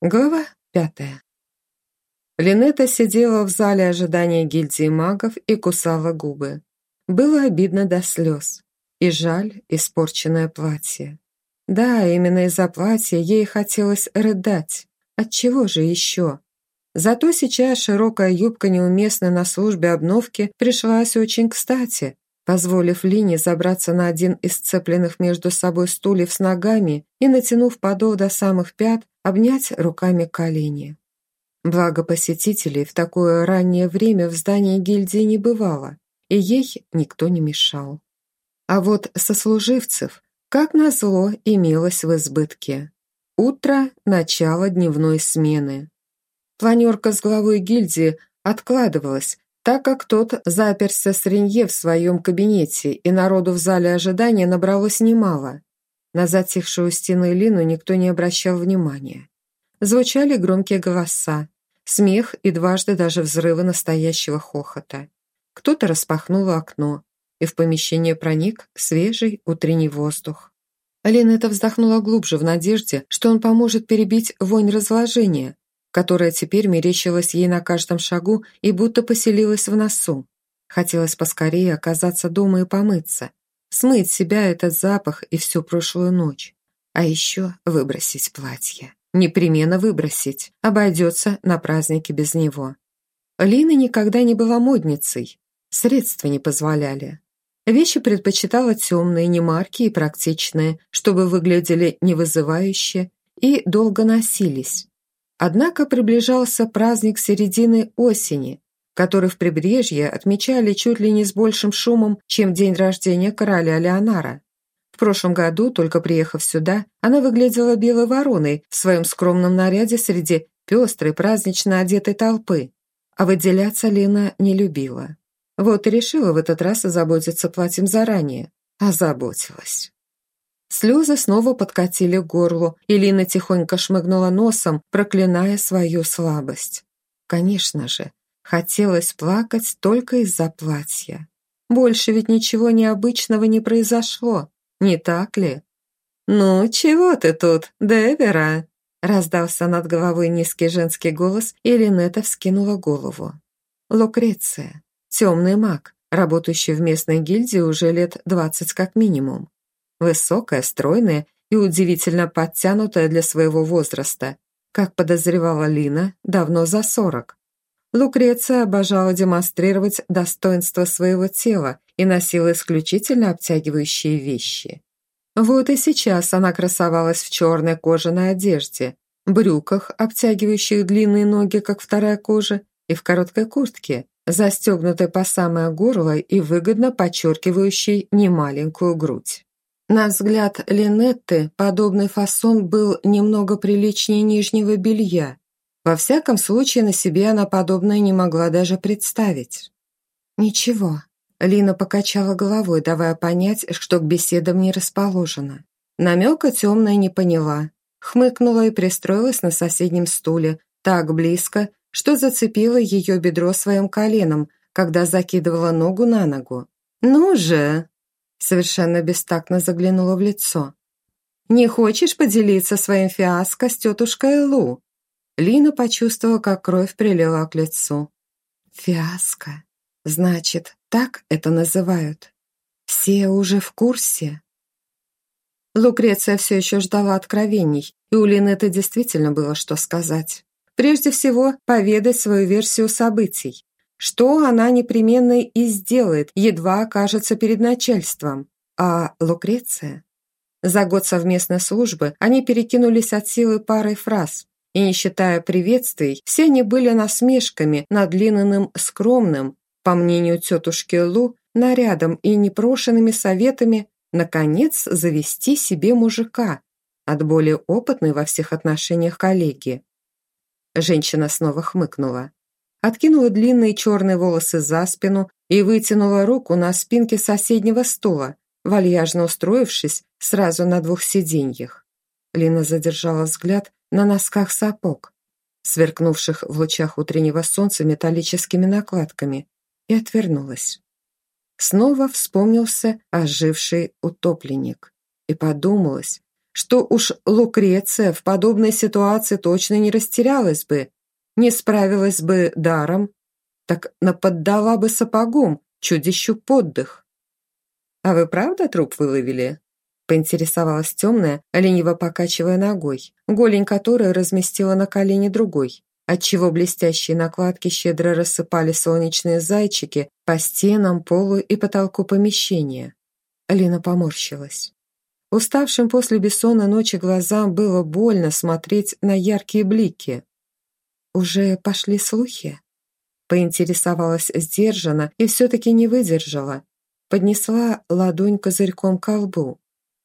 Глава пятая. Линета сидела в зале ожидания гильдии магов и кусала губы. Было обидно до слез. И жаль испорченное платье. Да, именно из-за платья ей хотелось рыдать. Отчего же еще? Зато сейчас широкая юбка неуместной на службе обновки пришлась очень кстати, позволив Лине забраться на один из сцепленных между собой стульев с ногами и, натянув подол до самых пят, обнять руками колени. Благо посетителей в такое раннее время в здании гильдии не бывало, и ей никто не мешал. А вот сослуживцев, как назло, имелось в избытке. Утро – начало дневной смены. Планерка с главой гильдии откладывалась, так как тот заперся с Ренье в своем кабинете, и народу в зале ожидания набралось немало. На затихшую стены Лину никто не обращал внимания. Звучали громкие голоса, смех и дважды даже взрывы настоящего хохота. Кто-то распахнул окно, и в помещение проник свежий утренний воздух. Линета вздохнула глубже в надежде, что он поможет перебить вонь разложения, которая теперь мерещилась ей на каждом шагу и будто поселилась в носу. Хотелось поскорее оказаться дома и помыться, смыть себя этот запах и всю прошлую ночь. А еще выбросить платье. Непременно выбросить, обойдется на празднике без него. Лина никогда не была модницей, средства не позволяли. Вещи предпочитала темные, немаркие и практичные, чтобы выглядели невызывающе и долго носились. Однако приближался праздник середины осени, который в прибрежье отмечали чуть ли не с большим шумом, чем день рождения короля Леонара. В прошлом году, только приехав сюда, она выглядела белой вороной в своем скромном наряде среди пестрой празднично одетой толпы, а выделяться Лена не любила. Вот и решила в этот раз озаботиться платьем заранее. Озаботилась. Слезы снова подкатили к горлу, и Лина тихонько шмыгнула носом, проклиная свою слабость. Конечно же, хотелось плакать только из-за платья. Больше ведь ничего необычного не произошло, не так ли? «Ну, чего ты тут, Девера?» Раздался над головой низкий женский голос, и Линета вскинула голову. Лукреция, темный маг, работающий в местной гильдии уже лет двадцать как минимум. Высокая, стройная и удивительно подтянутая для своего возраста. Как подозревала Лина, давно за сорок. Лукреция обожала демонстрировать достоинство своего тела и носила исключительно обтягивающие вещи. Вот и сейчас она красовалась в черной кожаной одежде, брюках, обтягивающих длинные ноги, как вторая кожа, и в короткой куртке, застегнутой по самое горло и выгодно подчеркивающей немаленькую грудь. На взгляд Линетты подобный фасон был немного приличнее нижнего белья. Во всяком случае, на себе она подобное не могла даже представить. «Ничего», — Лина покачала головой, давая понять, что к беседам не расположена. Намека темная не поняла. Хмыкнула и пристроилась на соседнем стуле, так близко, что зацепила ее бедро своим коленом, когда закидывала ногу на ногу. «Ну же!» Совершенно бестактно заглянула в лицо. «Не хочешь поделиться своим фиаско с тетушкой Лу?» Лина почувствовала, как кровь прилила к лицу. «Фиаско? Значит, так это называют? Все уже в курсе?» Лукреция все еще ждала откровений, и у Лины это действительно было что сказать. Прежде всего, поведать свою версию событий что она непременно и сделает, едва окажется перед начальством. А Лукреция? За год совместной службы они перекинулись от силы парой фраз, и не считая приветствий, все они были насмешками над длинным скромным, по мнению тетушки Лу, нарядом и непрошенными советами наконец завести себе мужика от более опытной во всех отношениях коллеги. Женщина снова хмыкнула откинула длинные черные волосы за спину и вытянула руку на спинке соседнего стула, вальяжно устроившись сразу на двух сиденьях. Лина задержала взгляд на носках сапог, сверкнувших в лучах утреннего солнца металлическими накладками, и отвернулась. Снова вспомнился оживший утопленник, и подумалось, что уж Лукреция в подобной ситуации точно не растерялась бы, не справилась бы даром, так наподдала бы сапогом чудищу поддых. «А вы правда труп выловили?» Поинтересовалась темная, лениво покачивая ногой, голень которой разместила на колени другой, отчего блестящие накладки щедро рассыпали солнечные зайчики по стенам, полу и потолку помещения. Алина поморщилась. Уставшим после бессонной ночи глазам было больно смотреть на яркие блики. «Уже пошли слухи?» Поинтересовалась сдержанно и все-таки не выдержала. Поднесла ладонь козырьком к лбу.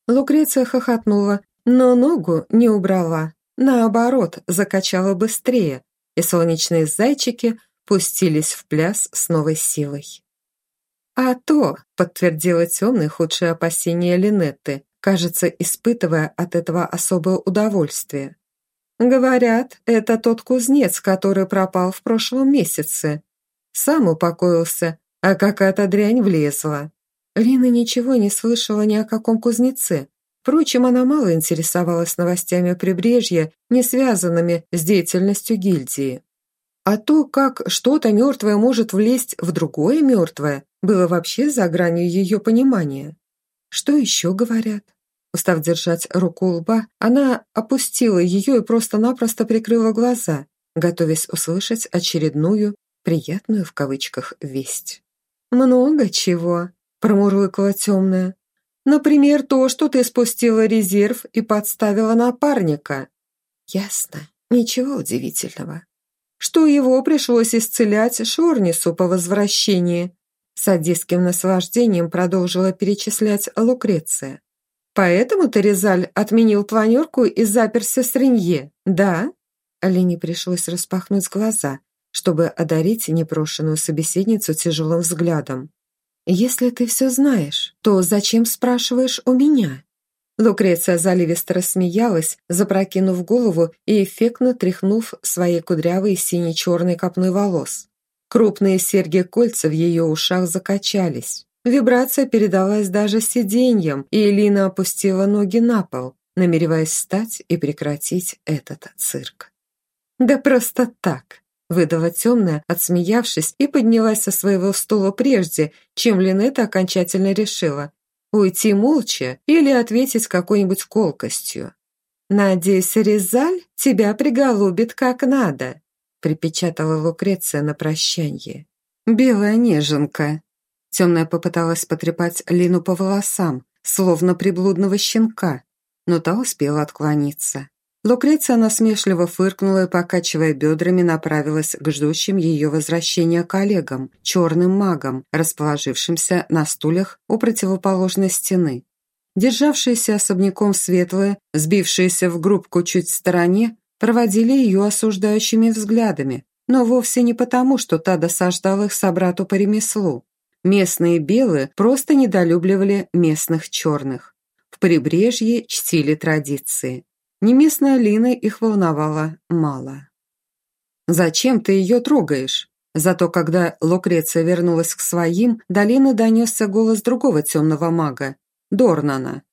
Лукреция хохотнула, но ногу не убрала. Наоборот, закачала быстрее, и солнечные зайчики пустились в пляс с новой силой. «А то», — подтвердила темный худшее опасение Линетты, кажется, испытывая от этого особое удовольствие. «Говорят, это тот кузнец, который пропал в прошлом месяце. Сам упокоился, а какая-то дрянь влезла. Лина ничего не слышала ни о каком кузнеце. Впрочем, она мало интересовалась новостями прибрежья, не связанными с деятельностью гильдии. А то, как что-то мертвое может влезть в другое мертвое, было вообще за гранью ее понимания. Что еще говорят? Устав держать руку лба, она опустила ее и просто-напросто прикрыла глаза, готовясь услышать очередную, приятную в кавычках, весть. «Много чего», промурлыкала темная. «Например, то, что ты спустила резерв и подставила напарника». «Ясно. Ничего удивительного. Что его пришлось исцелять Шорнису по возвращении?» Садистским наслаждением продолжила перечислять Лукреция. «Поэтому Терезаль отменил планерку и заперся с Ренье, да?» Алине пришлось распахнуть глаза, чтобы одарить непрошенную собеседницу тяжелым взглядом. «Если ты все знаешь, то зачем спрашиваешь у меня?» Лукреция заливисто рассмеялась, запрокинув голову и эффектно тряхнув своей кудрявой сине-черной копной волос. Крупные серьги-кольца в ее ушах закачались. Вибрация передалась даже сиденьям, и Элина опустила ноги на пол, намереваясь встать и прекратить этот цирк. «Да просто так!» Выдала темная, отсмеявшись, и поднялась со своего стула прежде, чем Линета окончательно решила уйти молча или ответить какой-нибудь колкостью. «Надеюсь, Резаль тебя приголубит как надо», припечатала Лукреция на прощанье. «Белая неженка». Темная попыталась потрепать Лину по волосам, словно приблудного щенка, но та успела отклониться. Лукреция насмешливо фыркнула и, покачивая бедрами, направилась к ждущим ее возвращения коллегам, черным магам, расположившимся на стульях у противоположной стены. Державшиеся особняком светлые, сбившиеся в группку чуть в стороне, проводили ее осуждающими взглядами, но вовсе не потому, что та досаждала их собрату по ремеслу. Местные белые просто недолюбливали местных черных. В прибрежье чтили традиции. Неместная Лина их волновала мало. «Зачем ты ее трогаешь?» Зато когда Лукреция вернулась к своим, до донесся голос другого темного мага, Дорнана.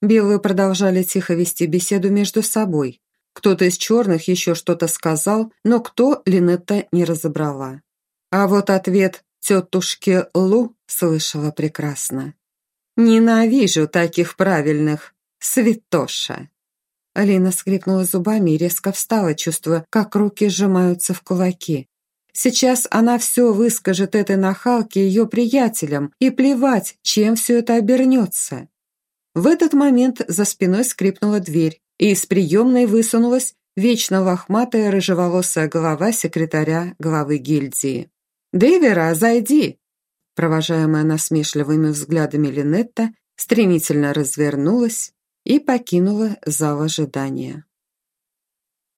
Белые продолжали тихо вести беседу между собой. Кто-то из черных еще что-то сказал, но кто Линетта не разобрала. А вот ответ тетушки Лу слышала прекрасно. «Ненавижу таких правильных, святоша!» Алина скрипнула зубами и резко встала, чувствуя, как руки сжимаются в кулаки. Сейчас она все выскажет этой нахалке ее приятелям, и плевать, чем все это обернется. В этот момент за спиной скрипнула дверь, и из приемной высунулась вечно лохматая рыжеволосая голова секретаря главы гильдии. «Дэвера, зайди!» Провожаемая насмешливыми взглядами Линетта стремительно развернулась и покинула зал ожидания.